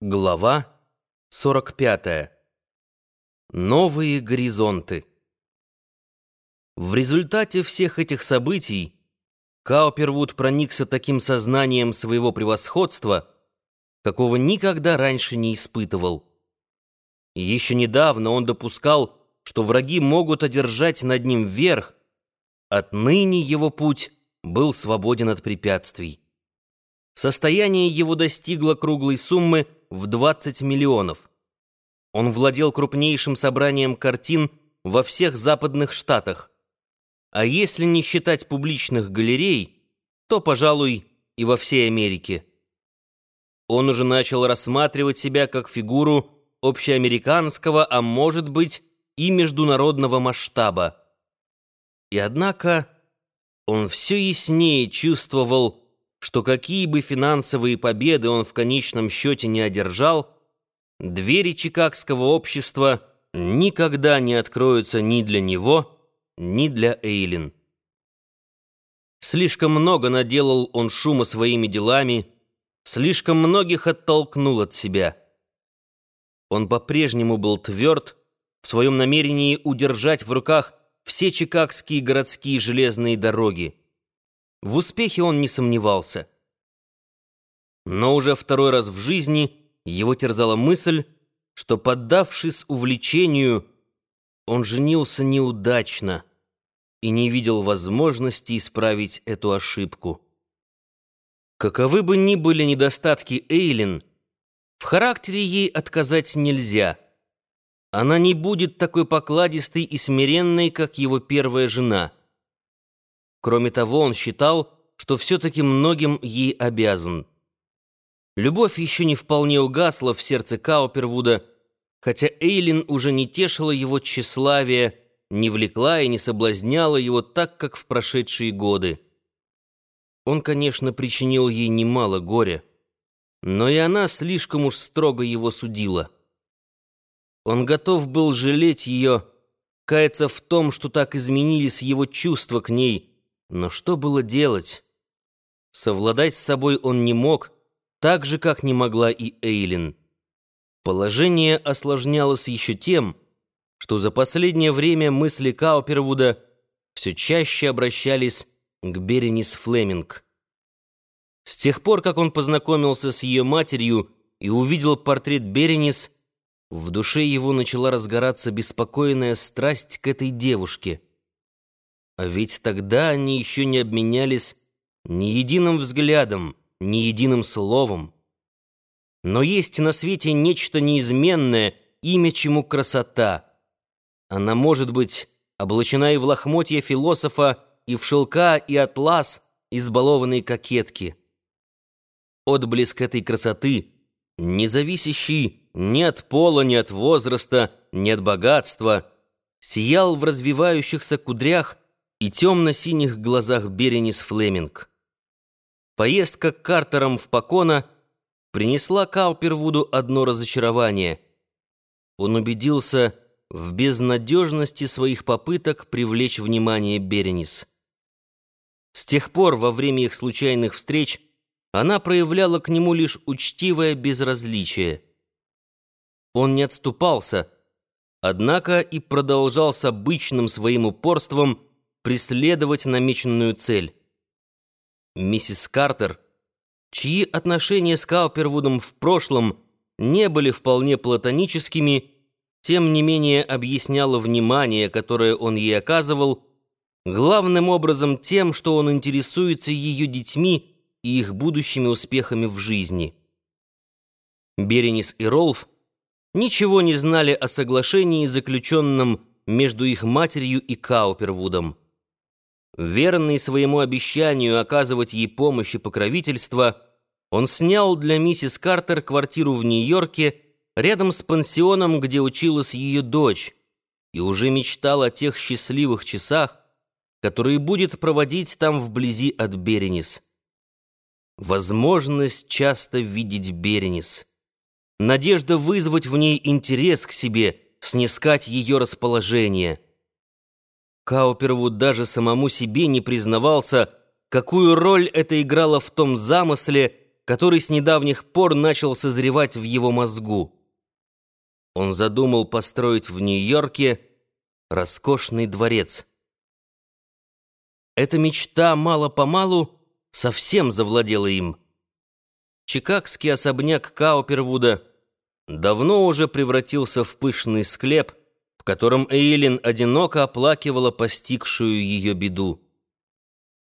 Глава 45. Новые горизонты. В результате всех этих событий Каупервуд проникся таким сознанием своего превосходства, какого никогда раньше не испытывал. Еще недавно он допускал, что враги могут одержать над ним верх, отныне его путь был свободен от препятствий. Состояние его достигло круглой суммы в 20 миллионов. Он владел крупнейшим собранием картин во всех западных штатах. А если не считать публичных галерей, то, пожалуй, и во всей Америке. Он уже начал рассматривать себя как фигуру общеамериканского, а может быть и международного масштаба. И однако он все яснее чувствовал, что какие бы финансовые победы он в конечном счете не одержал, двери Чикагского общества никогда не откроются ни для него, ни для Эйлин. Слишком много наделал он шума своими делами, слишком многих оттолкнул от себя. Он по-прежнему был тверд в своем намерении удержать в руках все чикагские городские железные дороги. В успехе он не сомневался. Но уже второй раз в жизни его терзала мысль, что, поддавшись увлечению, он женился неудачно и не видел возможности исправить эту ошибку. Каковы бы ни были недостатки Эйлин, в характере ей отказать нельзя. Она не будет такой покладистой и смиренной, как его первая жена — Кроме того, он считал, что все-таки многим ей обязан. Любовь еще не вполне угасла в сердце Каупервуда, хотя Эйлин уже не тешила его тщеславие, не влекла и не соблазняла его так, как в прошедшие годы. Он, конечно, причинил ей немало горя, но и она слишком уж строго его судила. Он готов был жалеть ее, каяться в том, что так изменились его чувства к ней, но что было делать? Совладать с собой он не мог, так же, как не могла и Эйлин. Положение осложнялось еще тем, что за последнее время мысли Каупервуда все чаще обращались к Беренис Флеминг. С тех пор, как он познакомился с ее матерью и увидел портрет Беренис, в душе его начала разгораться беспокойная страсть к этой девушке — а ведь тогда они еще не обменялись ни единым взглядом, ни единым словом. Но есть на свете нечто неизменное, имя чему красота. Она может быть облачена и в лохмотья философа, и в шелка, и атлас избалованной кокетки. Отблеск этой красоты, не зависящий ни от пола, ни от возраста, ни от богатства, сиял в развивающихся кудрях, и темно-синих глазах Беренис Флеминг. Поездка к Картерам в Покона принесла Каупервуду одно разочарование. Он убедился в безнадежности своих попыток привлечь внимание Беренис. С тех пор, во время их случайных встреч, она проявляла к нему лишь учтивое безразличие. Он не отступался, однако и продолжал с обычным своим упорством преследовать намеченную цель. Миссис Картер, чьи отношения с Каупервудом в прошлом не были вполне платоническими, тем не менее объясняла внимание, которое он ей оказывал, главным образом тем, что он интересуется ее детьми и их будущими успехами в жизни. Беренис и Ролф ничего не знали о соглашении, заключенном между их матерью и Каупервудом. Верный своему обещанию оказывать ей помощь и покровительство, он снял для миссис Картер квартиру в Нью-Йорке рядом с пансионом, где училась ее дочь, и уже мечтал о тех счастливых часах, которые будет проводить там вблизи от Беренис. Возможность часто видеть Беренис. Надежда вызвать в ней интерес к себе, снискать ее расположение — Каупервуд даже самому себе не признавался, какую роль это играло в том замысле, который с недавних пор начал созревать в его мозгу. Он задумал построить в Нью-Йорке роскошный дворец. Эта мечта мало-помалу совсем завладела им. Чикагский особняк Каупервуда давно уже превратился в пышный склеп, в котором Эйлин одиноко оплакивала постигшую ее беду.